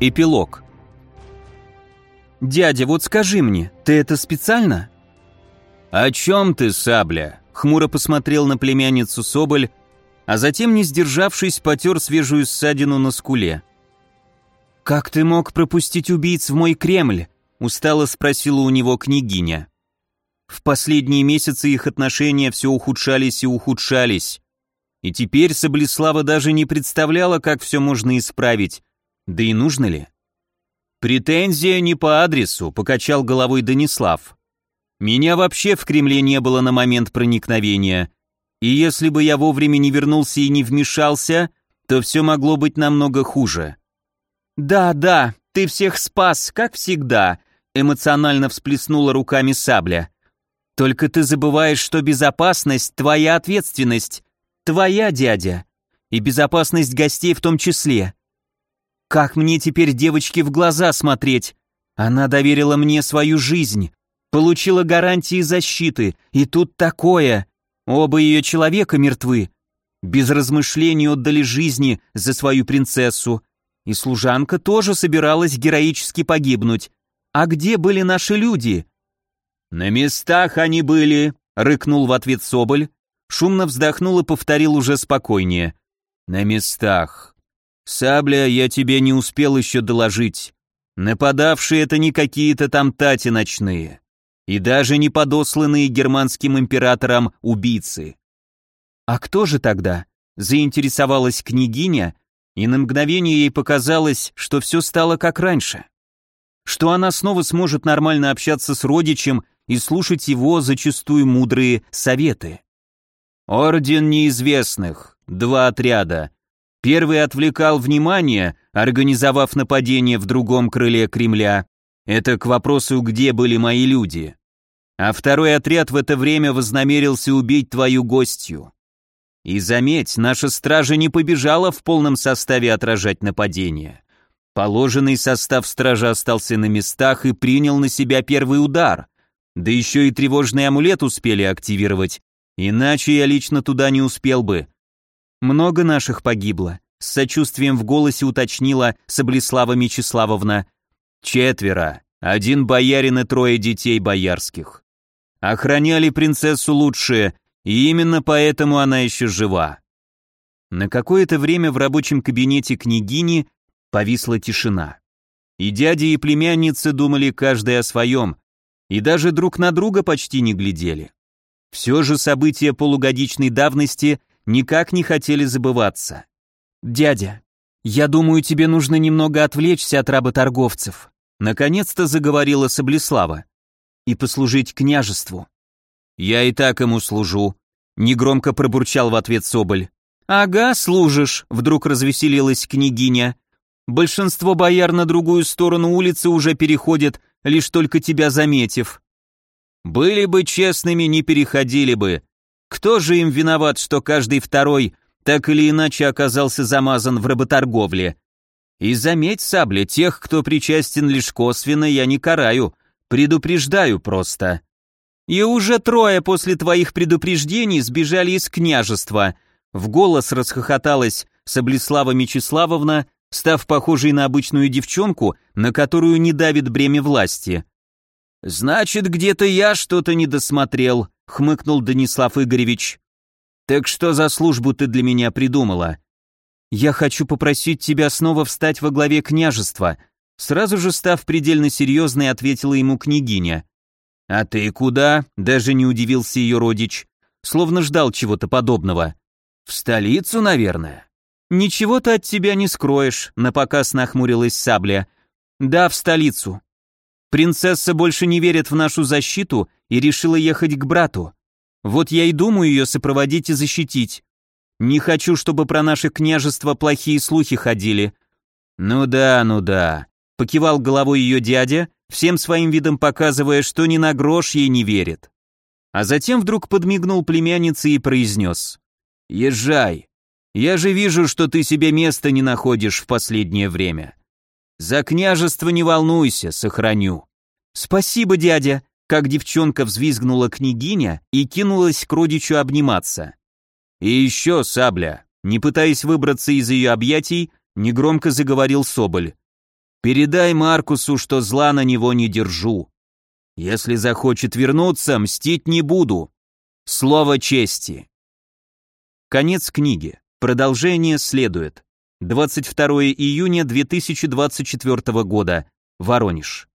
Эпилог. «Дядя, вот скажи мне, ты это специально?» «О чем ты, сабля?» Хмуро посмотрел на племянницу Соболь, а затем, не сдержавшись, потер свежую ссадину на скуле. «Как ты мог пропустить убийц в мой Кремль?» устало спросила у него княгиня. В последние месяцы их отношения все ухудшались и ухудшались. И теперь Саблеслава даже не представляла, как все можно исправить, да и нужно ли? «Претензия не по адресу», — покачал головой Данислав. «Меня вообще в Кремле не было на момент проникновения, и если бы я вовремя не вернулся и не вмешался, то все могло быть намного хуже». «Да, да, ты всех спас, как всегда», — эмоционально всплеснула руками сабля. «Только ты забываешь, что безопасность — твоя ответственность, твоя, дядя, и безопасность гостей в том числе. Как мне теперь девочке в глаза смотреть? Она доверила мне свою жизнь, получила гарантии защиты, и тут такое. Оба ее человека мертвы. Без размышлений отдали жизни за свою принцессу. И служанка тоже собиралась героически погибнуть. А где были наши люди? На местах они были, рыкнул в ответ Соболь, шумно вздохнул и повторил уже спокойнее. На местах. «Сабля, я тебе не успел еще доложить. Нападавшие это не какие-то там тати ночные. И даже не подосланные германским императором убийцы». «А кто же тогда?» — заинтересовалась княгиня, и на мгновение ей показалось, что все стало как раньше. Что она снова сможет нормально общаться с родичем и слушать его зачастую мудрые советы. «Орден неизвестных. Два отряда. Первый отвлекал внимание, организовав нападение в другом крыле Кремля. Это к вопросу, где были мои люди. А второй отряд в это время вознамерился убить твою гостью. И заметь, наша стража не побежала в полном составе отражать нападение. Положенный состав стража остался на местах и принял на себя первый удар. Да еще и тревожный амулет успели активировать, иначе я лично туда не успел бы. Много наших погибло, с сочувствием в голосе уточнила Саблеслава Мечиславовна. Четверо, один боярин и трое детей боярских. Охраняли принцессу лучше, и именно поэтому она еще жива. На какое-то время в рабочем кабинете княгини повисла тишина. И дяди, и племянницы думали каждый о своем, и даже друг на друга почти не глядели. Все же события полугодичной давности никак не хотели забываться. «Дядя, я думаю, тебе нужно немного отвлечься от работорговцев», наконец-то заговорила Саблеслава, «и послужить княжеству». «Я и так ему служу», — негромко пробурчал в ответ Соболь. «Ага, служишь», — вдруг развеселилась княгиня. «Большинство бояр на другую сторону улицы уже переходят, лишь только тебя заметив». «Были бы честными, не переходили бы», кто же им виноват, что каждый второй так или иначе оказался замазан в работорговле? И заметь, сабля, тех, кто причастен лишь косвенно, я не караю, предупреждаю просто. И уже трое после твоих предупреждений сбежали из княжества. В голос расхохоталась Саблеслава Мечиславовна, став похожей на обычную девчонку, на которую не давит бремя власти. «Значит, где-то я что-то не досмотрел», — хмыкнул Данислав Игоревич. «Так что за службу ты для меня придумала?» «Я хочу попросить тебя снова встать во главе княжества», сразу же став предельно серьезной, ответила ему княгиня. «А ты куда?» — даже не удивился ее родич, словно ждал чего-то подобного. «В столицу, наверное?» «Ничего ты от тебя не скроешь», — напоказ нахмурилась сабля. «Да, в столицу. Принцесса больше не верит в нашу защиту и решила ехать к брату. Вот я и думаю ее сопроводить и защитить. Не хочу, чтобы про наше княжество плохие слухи ходили». «Ну да, ну да», — покивал головой ее дядя, всем своим видом показывая, что ни на грош ей не верит. А затем вдруг подмигнул племяннице и произнес. «Езжай. Я же вижу, что ты себе места не находишь в последнее время. За княжество не волнуйся, сохраню». «Спасибо, дядя», как девчонка взвизгнула княгиня и кинулась к родичу обниматься. «И еще, сабля!» Не пытаясь выбраться из ее объятий, негромко заговорил Соболь. Передай Маркусу, что зла на него не держу. Если захочет вернуться, мстить не буду. Слово чести. Конец книги. Продолжение следует. 22 июня 2024 года. Воронеж.